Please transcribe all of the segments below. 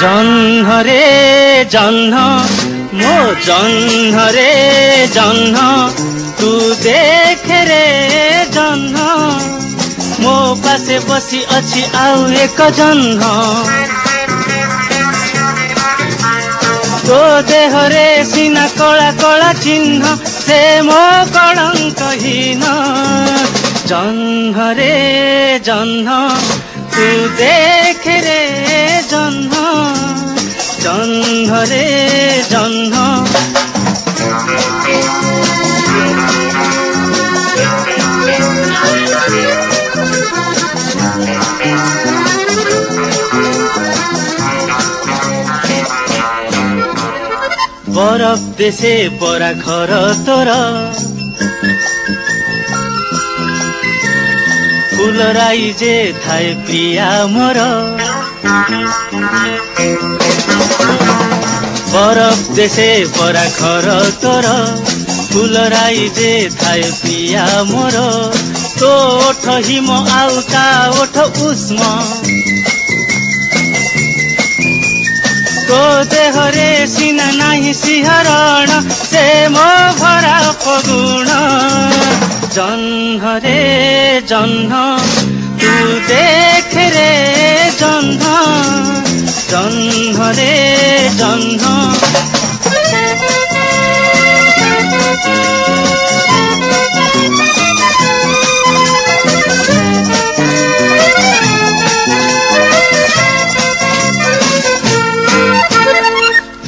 जन्हरे हरे मो जन्हरे हरे जन तू देख रे जन मो पासे बसी अछि आउ एक जन ତୋ ଦେହରେ ସିନା କଳା କଳା ଚିହ୍ନ ସେ ମୋ କଳଙ୍କହୀନ। ଜହ୍ନରେ ଜହ୍ନ ତୁ ଦେଖରେ ଜହ୍ନ। ଜହ୍ନରେ ଜହ୍ନ বরফ দেশে পরা ঘর তোর। ফুলরাই যে থায় প্রিয়া মোর। বরফ দেশে পরা ঘর তোর। ফুলরাই যে থায় প্রিয়া মোর। তো ওঠ হিম আউ তা ওঠ উষ্ম। ତୋ ଦେହରେ ସିନା ନାହିଁ ସିହରଣ ସେ ମୋ ଭରା ଫଗୁଣ ଜହ୍ନରେ ଜହ୍ନ ତୁ ଦେଖରେ ଜହ୍ନ ଜହ୍ନରେ ଜହ୍ନ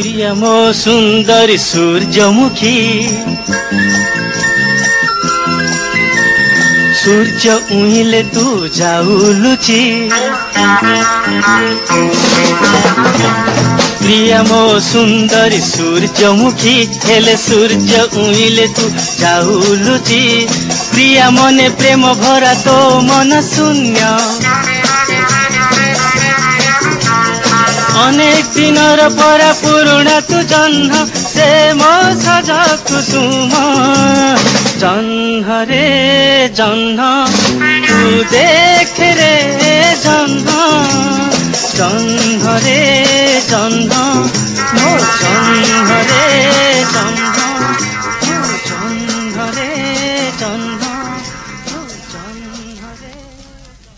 প্রিয় মো সুন্দরী সূর্যমুখী। সূর্য উইলে তু যাউলুচি প্রিয় মো সুন্দরী সূর্যমুখী হেলে সূর্য উইলে তু যাউলুচি প্রিয়া মনে প্রেম ভরা তো মন শূন্য। অনেক দিনর পরা পুরুଣା তু জহ্ন সে মো সজ কুসুম জহ্নরে জহ্ন তু দেখরে জহ্ন জহ্নরে জহ্ন